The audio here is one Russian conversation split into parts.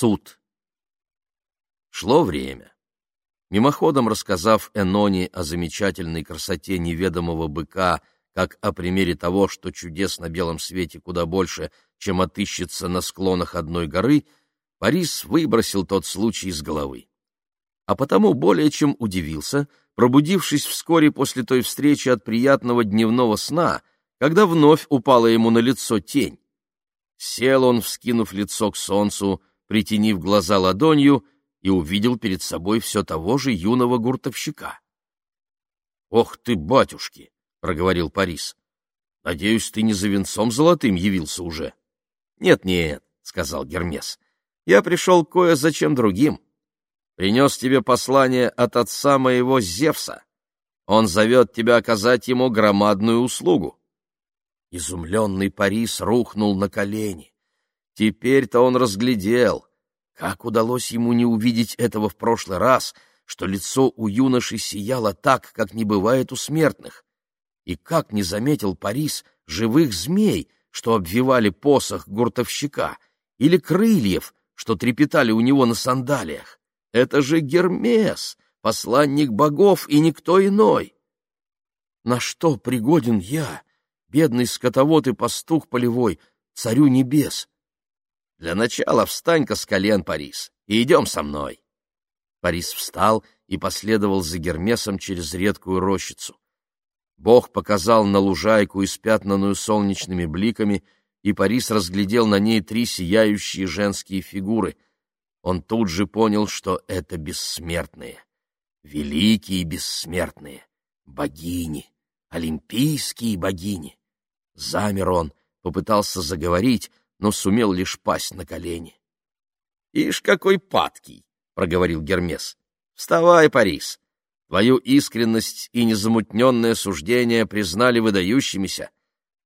Суд. Шло время. Мимоходом рассказав Эноне о замечательной красоте неведомого быка, как о примере того, что чудес на белом свете куда больше, чем отыщется на склонах одной горы, Парис выбросил тот случай из головы. А потому более чем удивился, пробудившись вскоре после той встречи от приятного дневного сна, когда вновь упала ему на лицо тень. Сел он, вскинув лицо к солнцу, притянив глаза ладонью, и увидел перед собой все того же юного гуртовщика. — Ох ты, батюшки! — проговорил Парис. — Надеюсь, ты не за венцом золотым явился уже? «Нет, — Нет-нет, — сказал Гермес, — я пришел кое зачем другим. Принес тебе послание от отца моего Зевса. Он зовет тебя оказать ему громадную услугу. Изумленный Парис рухнул на колени. Теперь-то он разглядел, как удалось ему не увидеть этого в прошлый раз, что лицо у юноши сияло так, как не бывает у смертных, и как не заметил Парис живых змей, что обвивали посох гуртовщика, или крыльев, что трепетали у него на сандалиях. Это же Гермес, посланник богов и никто иной. На что пригоден я, бедный скотовод и пастух полевой, царю небес? Для начала встань-ка с колен, Парис, и идем со мной. Парис встал и последовал за Гермесом через редкую рощицу. Бог показал на лужайку, испятнанную солнечными бликами, и Парис разглядел на ней три сияющие женские фигуры. Он тут же понял, что это бессмертные, великие бессмертные, богини, олимпийские богини. Замер он, попытался заговорить, но сумел лишь пасть на колени. — Ишь, какой падкий! — проговорил Гермес. — Вставай, Парис! Твою искренность и незамутненное суждение признали выдающимися.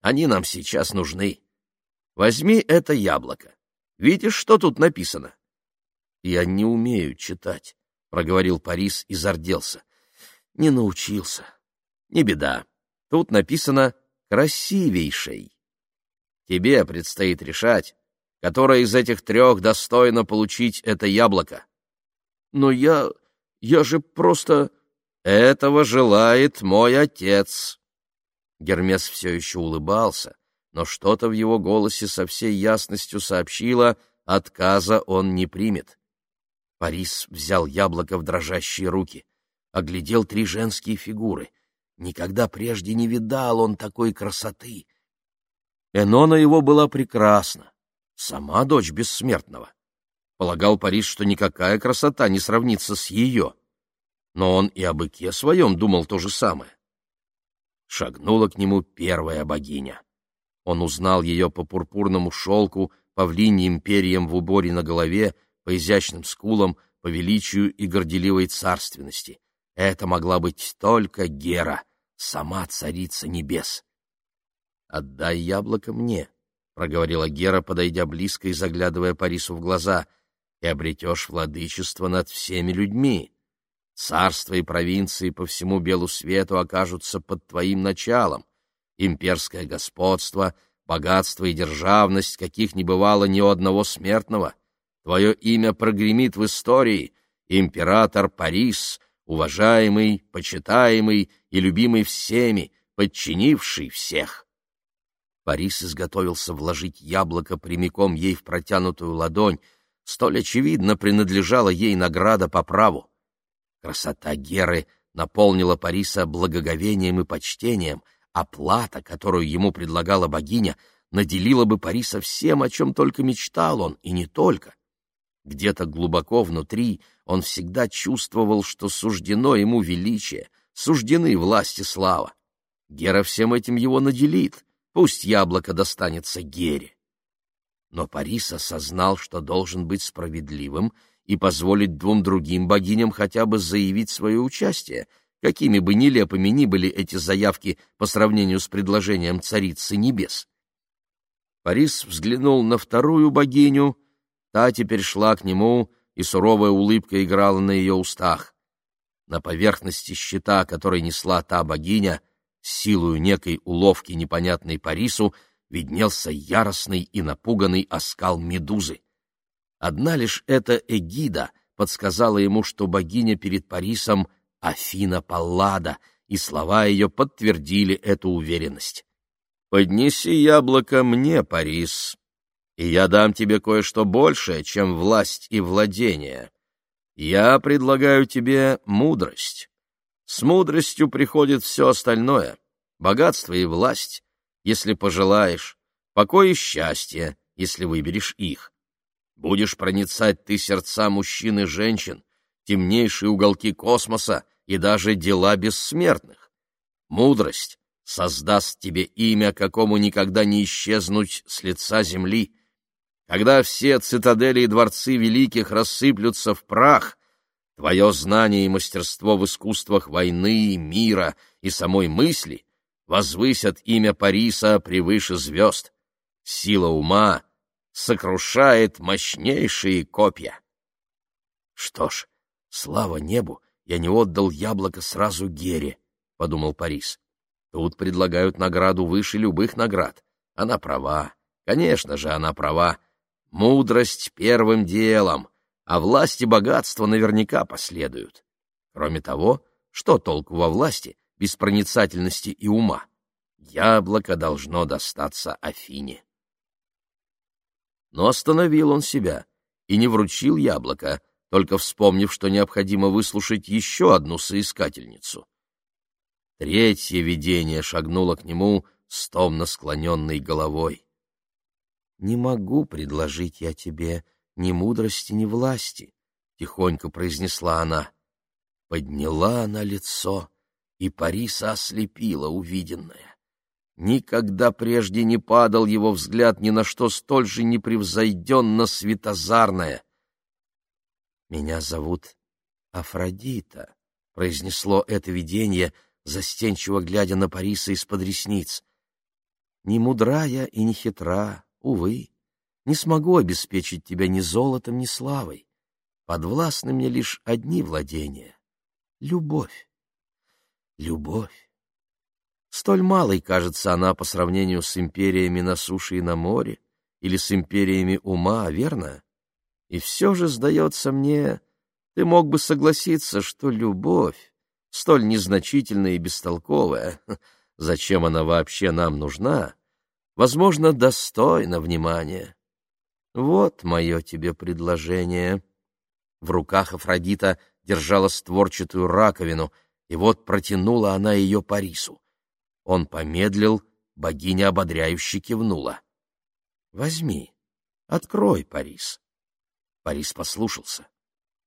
Они нам сейчас нужны. Возьми это яблоко. Видишь, что тут написано? — Я не умею читать, — проговорил Парис и зарделся. — Не научился. Не беда. Тут написано «красивейшей». Тебе предстоит решать, которая из этих трех достойна получить это яблоко. Но я... я же просто... Этого желает мой отец. Гермес все еще улыбался, но что-то в его голосе со всей ясностью сообщило, отказа он не примет. Парис взял яблоко в дрожащие руки, оглядел три женские фигуры. Никогда прежде не видал он такой красоты — Энона его была прекрасна, сама дочь бессмертного. Полагал Париж, что никакая красота не сравнится с ее. Но он и о быке своем думал то же самое. Шагнула к нему первая богиня. Он узнал ее по пурпурному шелку, павлиньим перьям в уборе на голове, по изящным скулам, по величию и горделивой царственности. Это могла быть только Гера, сама царица небес. «Отдай яблоко мне», — проговорила Гера, подойдя близко и заглядывая Парису в глаза, — «и обретешь владычество над всеми людьми. Царства и провинции по всему белу свету окажутся под твоим началом. Имперское господство, богатство и державность, каких не бывало ни у одного смертного. Твое имя прогремит в истории. Император Парис, уважаемый, почитаемый и любимый всеми, подчинивший всех». Борис изготовился вложить яблоко прямиком ей в протянутую ладонь, столь очевидно принадлежала ей награда по праву. Красота Геры наполнила Париса благоговением и почтением, а плата, которую ему предлагала богиня, наделила бы Париса всем, о чем только мечтал он, и не только. Где-то глубоко внутри он всегда чувствовал, что суждено ему величие, суждены власти слава. Гера всем этим его наделит, Пусть яблоко достанется Гере. Но Парис осознал, что должен быть справедливым и позволить двум другим богиням хотя бы заявить свое участие, какими бы нелепыми ни были эти заявки по сравнению с предложением Царицы Небес. Парис взглянул на вторую богиню, та теперь шла к нему, и суровая улыбка играла на ее устах. На поверхности щита, который несла та богиня, силою некой уловки, непонятной Парису, виднелся яростный и напуганный оскал медузы. Одна лишь эта эгида подсказала ему, что богиня перед Парисом — Афина Паллада, и слова ее подтвердили эту уверенность. «Поднеси яблоко мне, Парис, и я дам тебе кое-что большее, чем власть и владение. Я предлагаю тебе мудрость. С мудростью приходит все остальное — богатство и власть, если пожелаешь, покой и счастье, если выберешь их. Будешь проницать ты сердца мужчин и женщин, темнейшие уголки космоса и даже дела бессмертных. Мудрость создаст тебе имя, какому никогда не исчезнуть с лица земли. Когда все цитадели и дворцы великих рассыплются в прах, твое знание и мастерство в искусствах войны, мира и самой мысли возвысят имя Париса превыше звезд. Сила ума сокрушает мощнейшие копья. Что ж, слава небу, я не отдал яблоко сразу Гере, — подумал Парис. Тут предлагают награду выше любых наград. Она права. Конечно же, она права. Мудрость первым делом, а власть и богатство наверняка последуют. Кроме того, что толку во власти без проницательности и ума? Яблоко должно достаться Афине. Но остановил он себя и не вручил яблоко, только вспомнив, что необходимо выслушать еще одну соискательницу. Третье видение шагнуло к нему с томно склоненной головой. «Не могу предложить я тебе ни мудрости, ни власти», — тихонько произнесла она. Подняла она лицо, и Париса ослепила увиденное. Никогда прежде не падал его взгляд ни на что столь же непревзойденно светозарное. «Меня зовут Афродита», — произнесло это видение, застенчиво глядя на Париса из-под ресниц. «Не мудрая и не хитра, увы, не смогу обеспечить тебя ни золотом, ни славой. Подвластны мне лишь одни владения — любовь. Любовь. Столь малой кажется она по сравнению с империями на суше и на море, или с империями ума, верно? И все же, сдается мне, ты мог бы согласиться, что любовь, столь незначительная и бестолковая, зачем она вообще нам нужна, возможно, достойна внимания. Вот мое тебе предложение. В руках Афродита держала створчатую раковину, и вот протянула она ее Парису. Он помедлил, богиня ободряюще кивнула. — Возьми, открой, Парис. Парис послушался.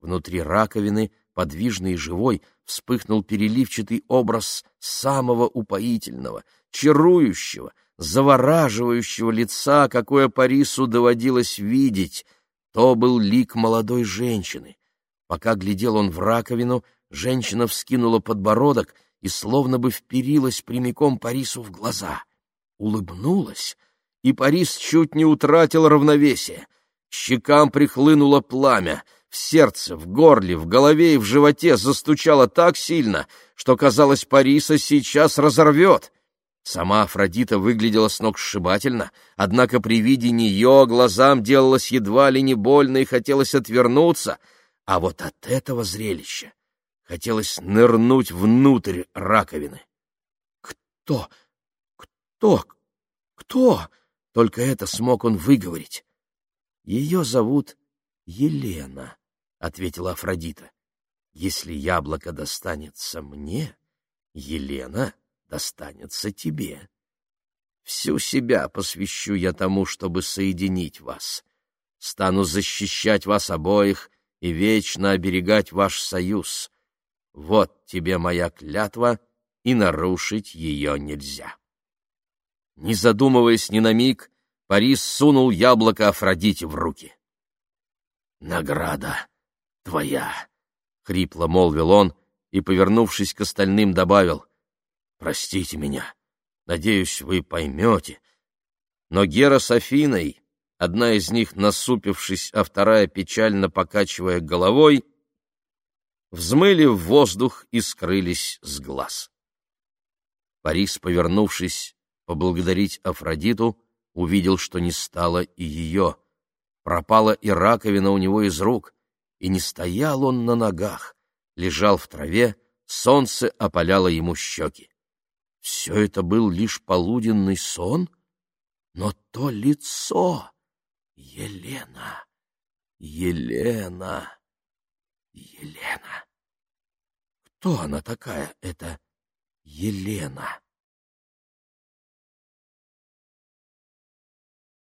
Внутри раковины, подвижный и живой, вспыхнул переливчатый образ самого упоительного, чарующего, завораживающего лица, какое Парису доводилось видеть. То был лик молодой женщины. Пока глядел он в раковину, женщина вскинула подбородок и словно бы вперилась прямиком Парису в глаза. Улыбнулась, и Парис чуть не утратил равновесие. Щекам прихлынуло пламя, в сердце, в горле, в голове и в животе застучало так сильно, что, казалось, Париса сейчас разорвет. Сама Афродита выглядела сногсшибательно, однако при виде нее глазам делалось едва ли не больно и хотелось отвернуться, а вот от этого зрелища Хотелось нырнуть внутрь раковины. «Кто? Кто? Кто?» Только это смог он выговорить. «Ее зовут Елена», — ответила Афродита. «Если яблоко достанется мне, Елена достанется тебе. Всю себя посвящу я тому, чтобы соединить вас. Стану защищать вас обоих и вечно оберегать ваш союз. Вот тебе моя клятва, и нарушить ее нельзя. Не задумываясь ни на миг, Парис сунул яблоко Афродите в руки. «Награда твоя!» — хрипло молвил он и, повернувшись к остальным, добавил. «Простите меня. Надеюсь, вы поймете». Но Гера с Афиной, одна из них насупившись, а вторая печально покачивая головой, взмыли в воздух и скрылись с глаз. Парис, повернувшись поблагодарить Афродиту, увидел, что не стало и ее. Пропала и раковина у него из рук, и не стоял он на ногах, лежал в траве, солнце опаляло ему щеки. Все это был лишь полуденный сон, но то лицо... Елена, Елена, Елена. Кто она такая, эта Елена?